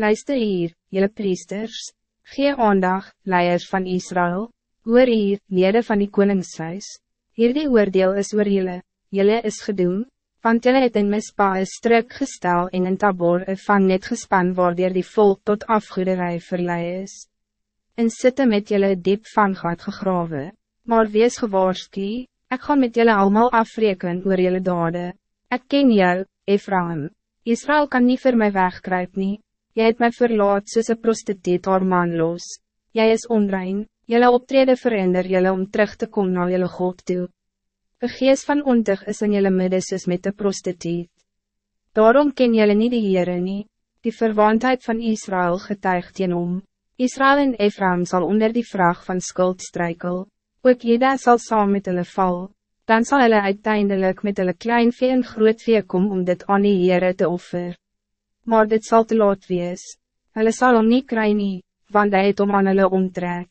Luister hier, jelle priesters, gee aandag, leiers van Israël, hoor hier, lede van die koningshuis, hierdie oordeel is oor jylle, jylle is gedoen, want jylle het in mispa een struk gestel en in tabor een van net gespan waardoor die volk tot afgoederij verlei is. En sitte met jylle diep van gat gegrawe, maar wees gewaarskie, ik ga met jylle allemaal afreken oor jylle dade, ek ken jou, Ephraim, Israël kan niet voor mij wegkruip nie, jy het my verlaat soos een prostituut haar man los, jy is onrein, jylle optrede verander jylle om terug te komen naar jylle God toe. Een geest van ontig is in jylle midden soos met de prostituut. Daarom ken jylle nie die Heere nie, die verwantheid van Israël getuigt teen om. Israël en Ephraim zal onder die vraag van skuld strijkel, ook Jeda zal saam met hulle val dan zal hulle uiteindelijk met hulle klein vee en groot vee kom om dit aan die Heere te offer. Maar dit zal te laat wees. Hulle sal om nie kry nie, want hy het om aan hulle omtrek.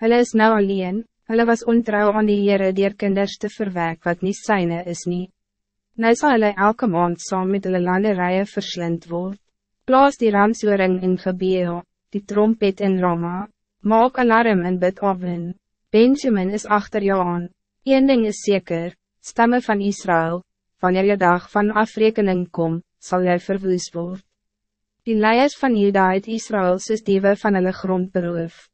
Hulle is nou alleen, hulle was ontrouw aan die Heere dier kinders te verwek wat niet syne is nie. Nou sal hulle elke maand saam met hulle landerijen verslind word. Plaas die ramsoering in Gebeo, die trompet in Rama, maak alarm in bid Avin. Benjamin is achter jou aan. Een ding is zeker, stemmen van Israël, wanneer je dag van afrekening komt, zal jij verwoest worden. Die leiers van Juda het Israël soos diewe van hulle grond beroof.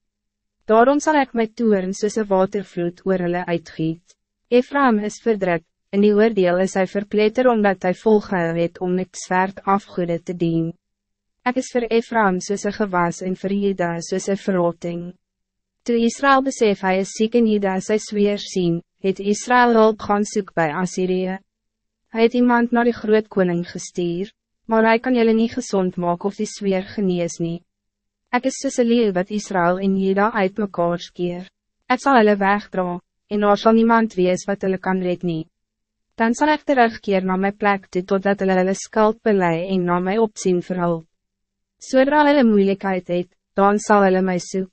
Daarom zal ik my toeren soos een watervloed oor hulle uitgiet. Ephraim is verdrukt, en die oordeel is hy verpleter omdat hij volgehou het om niks zwaard afgoede te dien. Ik is voor Ephraim soos een gewas en vir Juda soos een verrotting. Toe Israël besef hy is ziek en Juda sy sweer sien, het Israël hulp gaan soek bij Assyrië. Hij het iemand naar de groot koning gestuur, maar hij kan jullie niet gezond maken of die sfeer genees nie. Ek is soos een wat Israël en Juda uit mekaar skeer. Ek sal hulle wegdra, en daar sal niemand wees wat hulle kan red nie. Dan zal ik terugkeer naar mijn plek toe totdat hulle hulle skuld belei en na my opzien verhul. Zodra hulle moeilijkheid het, dan zal hulle my soek.